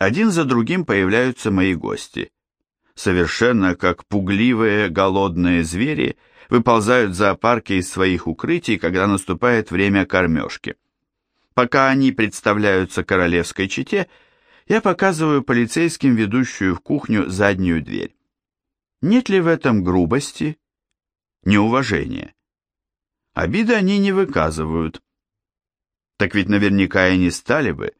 Один за другим появляются мои гости. Совершенно как пугливые голодные звери выползают в зоопарке из своих укрытий, когда наступает время кормежки. Пока они представляются королевской чете, я показываю полицейским ведущую в кухню заднюю дверь. Нет ли в этом грубости, неуважения? Обиды они не выказывают. Так ведь наверняка и не стали бы.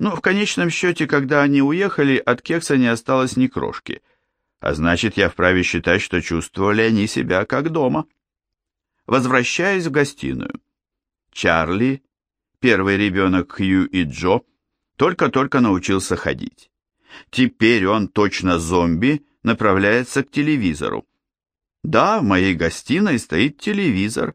Но в конечном счете, когда они уехали, от кекса не осталось ни крошки. А значит, я вправе считать, что чувствовали они себя как дома. Возвращаясь в гостиную. Чарли, первый ребенок Хью и Джо, только-только научился ходить. Теперь он, точно зомби, направляется к телевизору. Да, в моей гостиной стоит телевизор,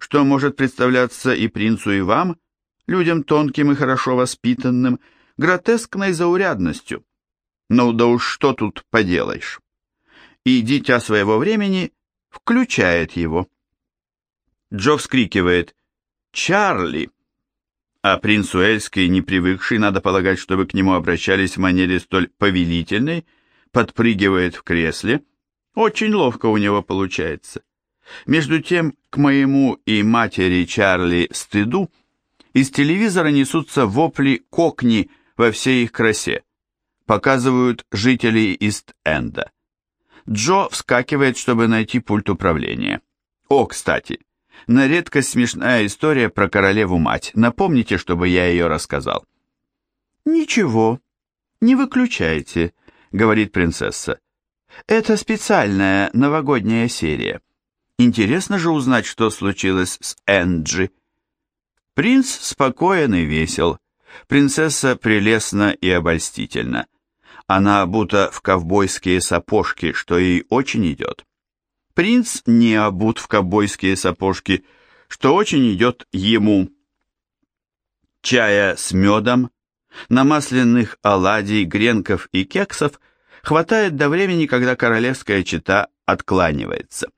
что может представляться и принцу, и вам, людям тонким и хорошо воспитанным, гротескной заурядностью. Ну да уж что тут поделаешь. И дитя своего времени включает его. Джо вскрикивает «Чарли!» А принц Уэльский, не привыкший, надо полагать, чтобы к нему обращались в манере столь повелительной, подпрыгивает в кресле. Очень ловко у него получается. Между тем, к моему и матери Чарли стыду, из телевизора несутся вопли кокни во всей их красе. Показывают жителей Ист-Энда. Джо вскакивает, чтобы найти пульт управления. О, кстати, на редкость смешная история про королеву-мать. Напомните, чтобы я ее рассказал. «Ничего, не выключайте», — говорит принцесса. «Это специальная новогодняя серия. Интересно же узнать, что случилось с Энджи. Принц спокоен и весел, принцесса прелестна и обольстительна. Она обута в ковбойские сапожки, что ей очень идет. Принц не обут в ковбойские сапожки, что очень идет ему. Чая с медом, намасленных оладий, гренков и кексов хватает до времени, когда королевская чета откланивается.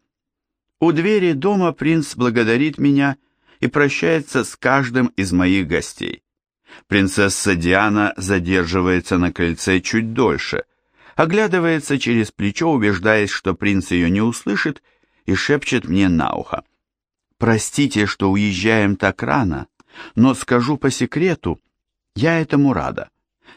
У двери дома принц благодарит меня и прощается с каждым из моих гостей. Принцесса Диана задерживается на крыльце чуть дольше, оглядывается через плечо, убеждаясь, что принц ее не услышит, и шепчет мне на ухо. «Простите, что уезжаем так рано, но скажу по секрету, я этому рада.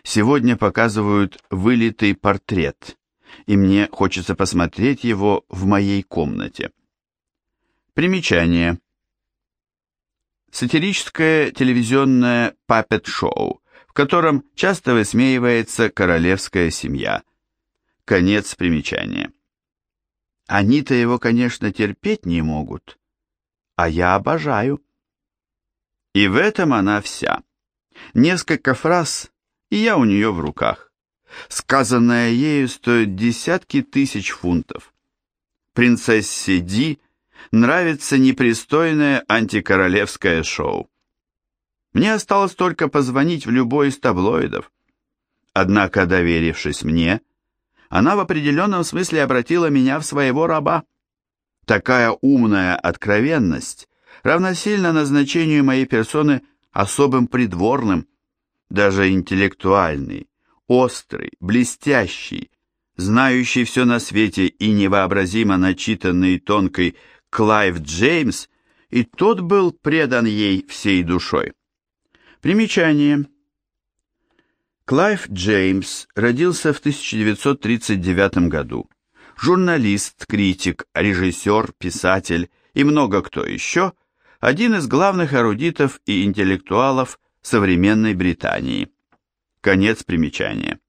Сегодня показывают вылитый портрет, и мне хочется посмотреть его в моей комнате». Примечание. Сатирическое телевизионное папет-шоу, в котором часто высмеивается королевская семья. Конец примечания. Они-то его, конечно, терпеть не могут, а я обожаю. И в этом она вся. Несколько фраз, и я у нее в руках. Сказанное ею стоит десятки тысяч фунтов. Принцессе Ди – нравится непристойное антикоролевское шоу. Мне осталось только позвонить в любой из таблоидов. Однако, доверившись мне, она в определенном смысле обратила меня в своего раба. Такая умная откровенность равносильно назначению моей персоны особым придворным, даже интеллектуальный, острый, блестящий, знающий все на свете и невообразимо начитанный тонкой Клайв Джеймс, и тот был предан ей всей душой. Примечание. Клайв Джеймс родился в 1939 году. Журналист, критик, режиссер, писатель и много кто еще, один из главных эрудитов и интеллектуалов современной Британии. Конец примечания.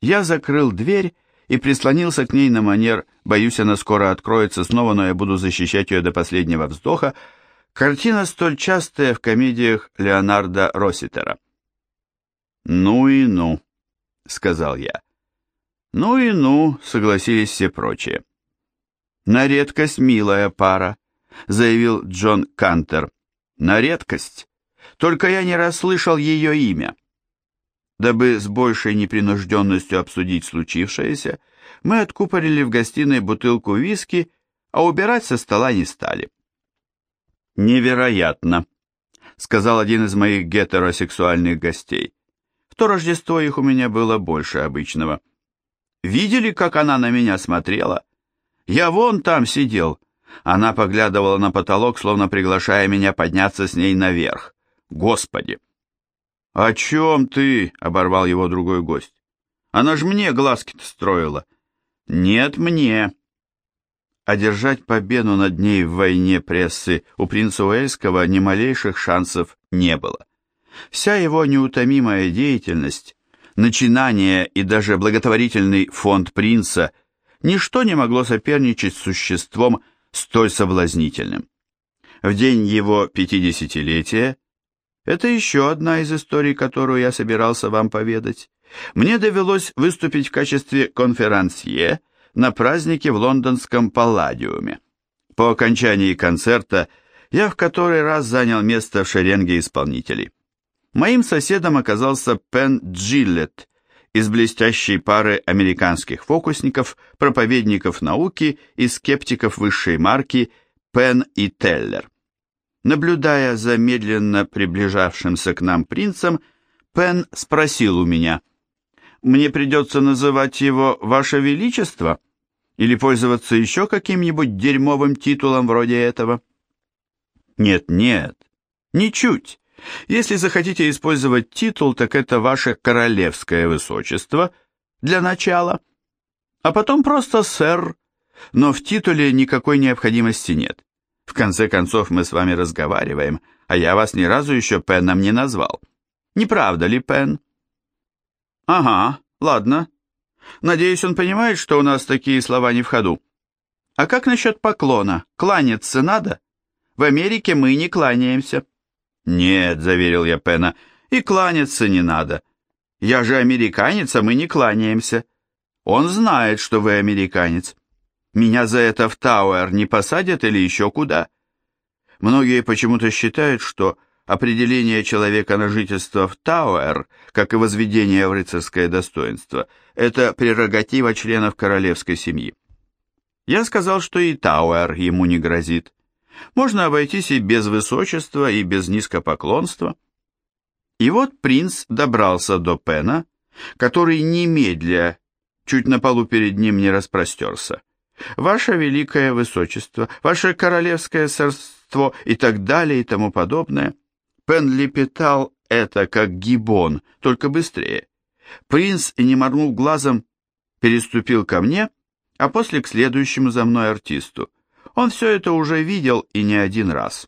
Я закрыл дверь и прислонился к ней на манер «боюсь, она скоро откроется снова, но я буду защищать ее до последнего вздоха», картина столь частая в комедиях Леонардо Росситера. «Ну и ну», — сказал я. «Ну и ну», — согласились все прочие. «На редкость милая пара», — заявил Джон Кантер. «На редкость. Только я не расслышал ее имя». Дабы с большей непринужденностью обсудить случившееся, мы откупорили в гостиной бутылку виски, а убирать со стола не стали. «Невероятно», — сказал один из моих гетеросексуальных гостей. В то Рождество их у меня было больше обычного. Видели, как она на меня смотрела? Я вон там сидел. Она поглядывала на потолок, словно приглашая меня подняться с ней наверх. Господи! «О чем ты?» — оборвал его другой гость. «Она ж мне глазки-то строила». «Нет, мне». Одержать победу над ней в войне прессы у принца Уэльского ни малейших шансов не было. Вся его неутомимая деятельность, начинание и даже благотворительный фонд принца – ничто не могло соперничать с существом столь соблазнительным. В день его пятидесятилетия, это еще одна из историй, которую я собирался вам поведать, мне довелось выступить в качестве конферансье на празднике в лондонском Палладиуме. По окончании концерта я в который раз занял место в шеренге исполнителей. Моим соседом оказался Пен Джилетт, из блестящей пары американских фокусников, проповедников науки и скептиков высшей марки Пен и Теллер. Наблюдая за медленно приближавшимся к нам принцем, Пен спросил у меня, «Мне придется называть его Ваше Величество или пользоваться еще каким-нибудь дерьмовым титулом вроде этого?» «Нет, нет, ничуть. Если захотите использовать титул, так это ваше королевское высочество для начала, а потом просто сэр, но в титуле никакой необходимости нет. В конце концов мы с вами разговариваем, а я вас ни разу еще Пеном не назвал. Не правда ли, Пен? Ага, ладно. Надеюсь, он понимает, что у нас такие слова не в ходу. А как насчет поклона? Кланяться надо? В Америке мы не кланяемся. «Нет», — заверил я Пена, — «и кланяться не надо. Я же американец, а мы не кланяемся. Он знает, что вы американец. Меня за это в Тауэр не посадят или еще куда?» Многие почему-то считают, что определение человека на жительство в Тауэр, как и возведение в рыцарское достоинство, это прерогатива членов королевской семьи. Я сказал, что и Тауэр ему не грозит. Можно обойтись и без высочества, и без низкопоклонства. И вот принц добрался до Пена, который немедля, чуть на полу перед ним не распростерся. «Ваше великое высочество, ваше королевское царство» и так далее и тому подобное. Пен лепетал это, как гибон, только быстрее. Принц, не моргнув глазом, переступил ко мне, а после к следующему за мной артисту. Он все это уже видел и не один раз.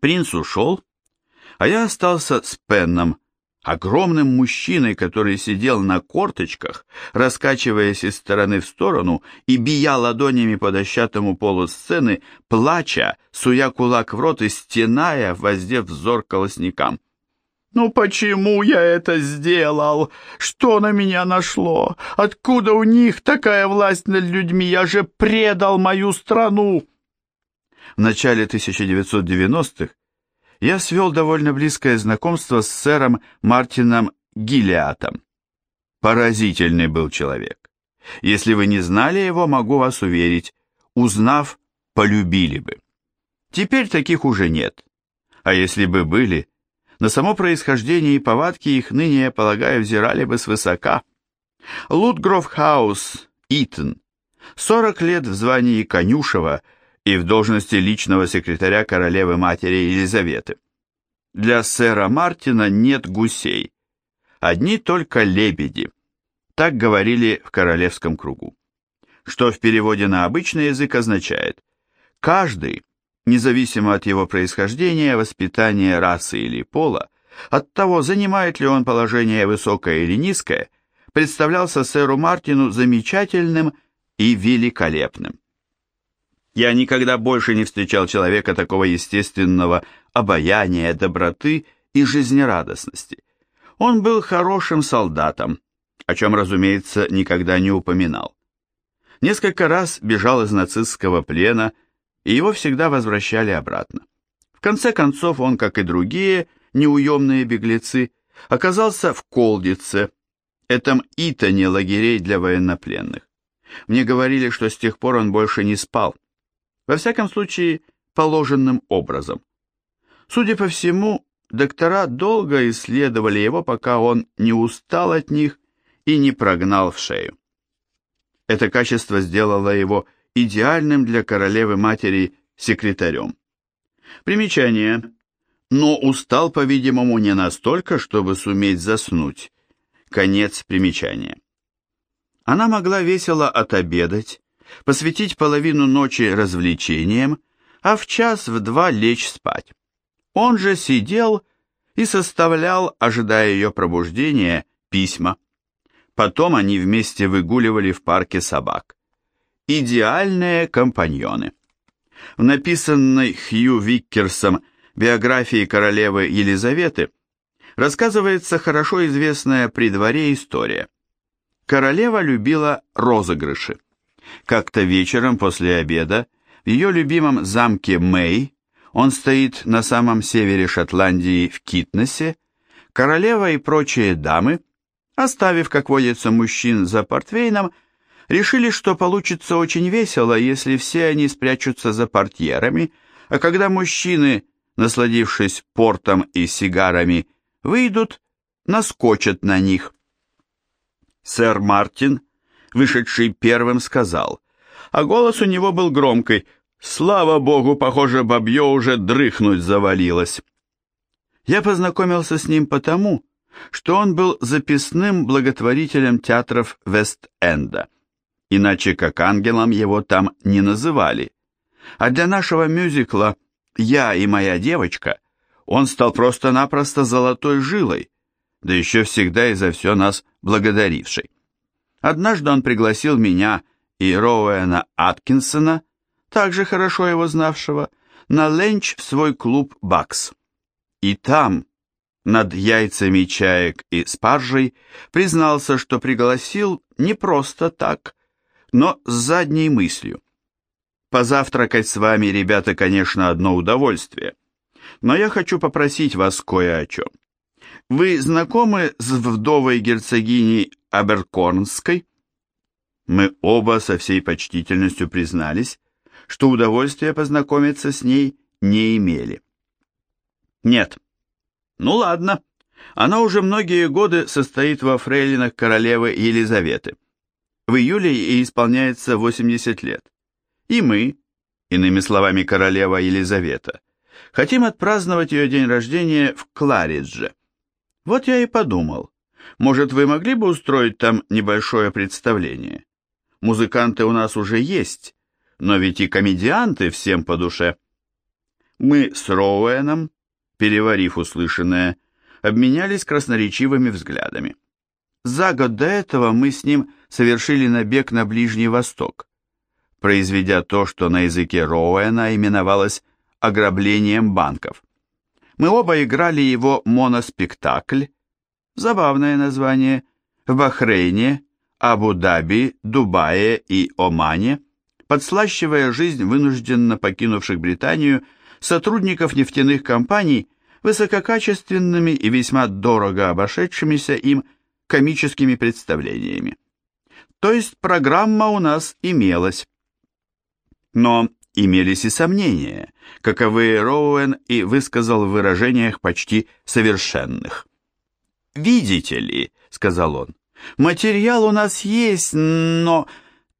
Принц ушел, а я остался с Пенном, огромным мужчиной, который сидел на корточках, раскачиваясь из стороны в сторону и бия ладонями по дощатому полу сцены, плача, суя кулак в рот и стеная, воздев взор колосникам. «Ну почему я это сделал? Что на меня нашло? Откуда у них такая власть над людьми? Я же предал мою страну!» В начале 1990-х я свел довольно близкое знакомство с сэром Мартином Гиллиатом. Поразительный был человек. Если вы не знали его, могу вас уверить, узнав, полюбили бы. Теперь таких уже нет. А если бы были, на само происхождение и повадки их ныне, я полагаю, взирали бы свысока. Лутгров Хаус, Итон, 40 лет в звании конюшева и в должности личного секретаря королевы-матери Елизаветы. Для сэра Мартина нет гусей, одни только лебеди. Так говорили в королевском кругу. Что в переводе на обычный язык означает «каждый независимо от его происхождения, воспитания, расы или пола, от того, занимает ли он положение высокое или низкое, представлялся сэру Мартину замечательным и великолепным. Я никогда больше не встречал человека такого естественного обаяния, доброты и жизнерадостности. Он был хорошим солдатом, о чем, разумеется, никогда не упоминал. Несколько раз бежал из нацистского плена и его всегда возвращали обратно. В конце концов он, как и другие неуемные беглецы, оказался в Колдице, этом Итоне лагерей для военнопленных. Мне говорили, что с тех пор он больше не спал. Во всяком случае, положенным образом. Судя по всему, доктора долго исследовали его, пока он не устал от них и не прогнал в шею. Это качество сделало его идеальным для королевы-матери секретарем. Примечание. Но устал, по-видимому, не настолько, чтобы суметь заснуть. Конец примечания. Она могла весело отобедать, посвятить половину ночи развлечениям, а в час в два лечь спать. Он же сидел и составлял, ожидая ее пробуждения, письма. Потом они вместе выгуливали в парке собак. Идеальные компаньоны. В написанной Хью Виккерсом биографии королевы Елизаветы рассказывается хорошо известная при дворе история. Королева любила розыгрыши. Как-то вечером после обеда в ее любимом замке Мэй, он стоит на самом севере Шотландии в Китнесе, королева и прочие дамы, оставив, как водится, мужчин за портвейном, решили, что получится очень весело, если все они спрячутся за портьерами, а когда мужчины, насладившись портом и сигарами, выйдут, наскочат на них. Сэр Мартин, вышедший первым, сказал, а голос у него был громкий, «Слава богу, похоже, бабье уже дрыхнуть завалилось». Я познакомился с ним потому, что он был записным благотворителем театров Вест-Энда, иначе как ангелом его там не называли. А для нашего мюзикла «Я и моя девочка» он стал просто-напросто золотой жилой, да еще всегда и за все нас благодаривший. Однажды он пригласил меня и Роуэна Аткинсона, также хорошо его знавшего, на ленч в свой клуб «Бакс». И там, над яйцами чаек и спаржей, признался, что пригласил не просто так, но с задней мыслью. Позавтракать с вами, ребята, конечно, одно удовольствие, но я хочу попросить вас кое о чем. Вы знакомы с вдовой герцогиней Аберкорнской? Мы оба со всей почтительностью признались, что удовольствия познакомиться с ней не имели. Нет. Ну ладно. Она уже многие годы состоит во фрейлинах королевы Елизаветы. В июле ей исполняется 80 лет. И мы, иными словами королева Елизавета, хотим отпраздновать ее день рождения в Кларидже. Вот я и подумал, может, вы могли бы устроить там небольшое представление? Музыканты у нас уже есть, но ведь и комедианты всем по душе. Мы с Роуэном, переварив услышанное, обменялись красноречивыми взглядами. За год до этого мы с ним совершили набег на Ближний Восток, произведя то, что на языке Роуэна именовалось ограблением банков. Мы оба играли его моноспектакль, забавное название, в Бахрейне, Абу-Даби, Дубае и Омане, подслащивая жизнь вынужденно покинувших Британию сотрудников нефтяных компаний высококачественными и весьма дорого обошедшимися им комическими представлениями. То есть программа у нас имелась. Но имелись и сомнения, каковы Роуэн и высказал в выражениях почти совершенных. «Видите ли», — сказал он, — «материал у нас есть, но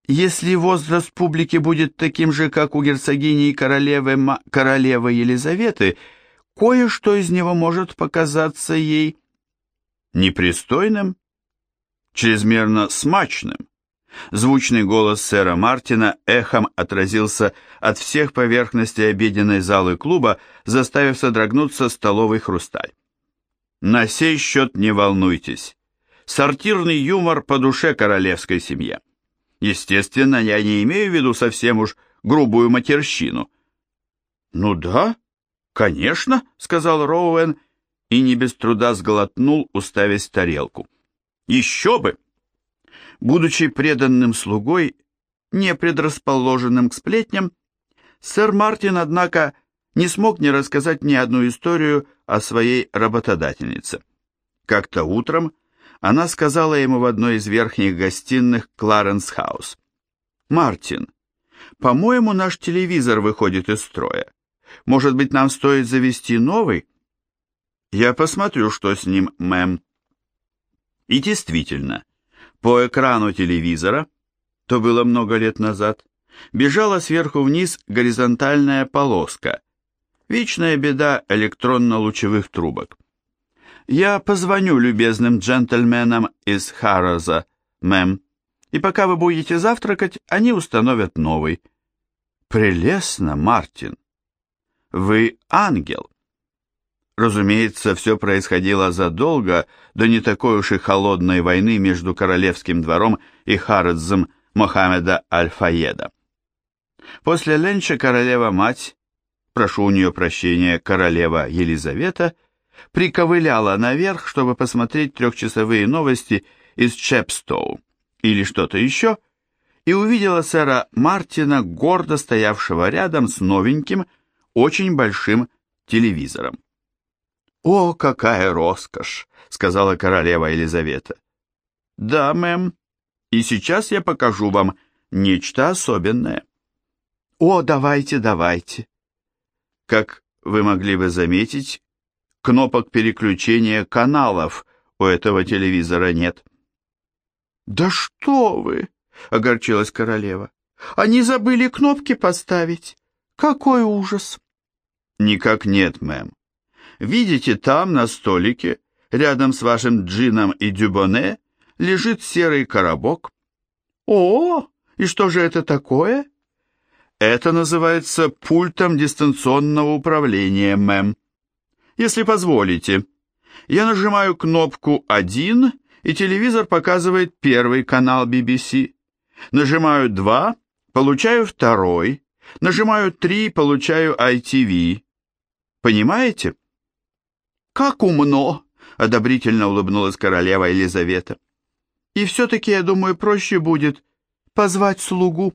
если возраст публики будет таким же, как у герцогини и королевы, Ма королевы Елизаветы, кое-что из него может показаться ей непристойным, чрезмерно смачным. Звучный голос сэра Мартина эхом отразился от всех поверхностей обеденной залы клуба, заставив содрогнуться столовый хрусталь. На сей счет не волнуйтесь. Сортирный юмор по душе королевской семье. Естественно, я не имею в виду совсем уж грубую матерщину. Ну да, конечно, сказал Роуэн и не без труда сглотнул, уставясь в тарелку. Еще бы! Будучи преданным слугой, не предрасположенным к сплетням, сэр Мартин, однако, не смог не рассказать ни одну историю о своей работодательнице. Как-то утром она сказала ему в одной из верхних гостиных Кларенс Хаус. «Мартин, по-моему, наш телевизор выходит из строя. Может быть, нам стоит завести новый?» Я посмотрю, что с ним, мэм. И действительно, по экрану телевизора, то было много лет назад, бежала сверху вниз горизонтальная полоска. Вечная беда электронно-лучевых трубок. Я позвоню любезным джентльменам из Харроза, мэм, и пока вы будете завтракать, они установят новый. Прелестно, Мартин. Вы ангел. Разумеется, все происходило задолго до не такой уж и холодной войны между королевским двором и Харадзом Мохаммеда Аль-Фаеда. После ленча королева-мать, прошу у нее прощения, королева Елизавета, приковыляла наверх, чтобы посмотреть трехчасовые новости из Чепстоу или что-то еще, и увидела сэра Мартина, гордо стоявшего рядом с новеньким, очень большим телевизором. «О, какая роскошь!» — сказала королева Елизавета. «Да, мэм, и сейчас я покажу вам нечто особенное». «О, давайте, давайте!» Как вы могли бы заметить, кнопок переключения каналов у этого телевизора нет. «Да что вы!» — огорчилась королева. «Они забыли кнопки поставить. Какой ужас!» «Никак нет, мэм. Видите, там, на столике, рядом с вашим джином и дюбоне, лежит серый коробок». «О, и что же это такое?» «Это называется пультом дистанционного управления, мэм. Если позволите, я нажимаю кнопку «1», и телевизор показывает первый канал BBC. Нажимаю 2, получаю второй. Нажимаю 3, получаю ITV. Понимаете? Как умно, одобрительно улыбнулась королева Елизавета. И все-таки, я думаю, проще будет позвать слугу.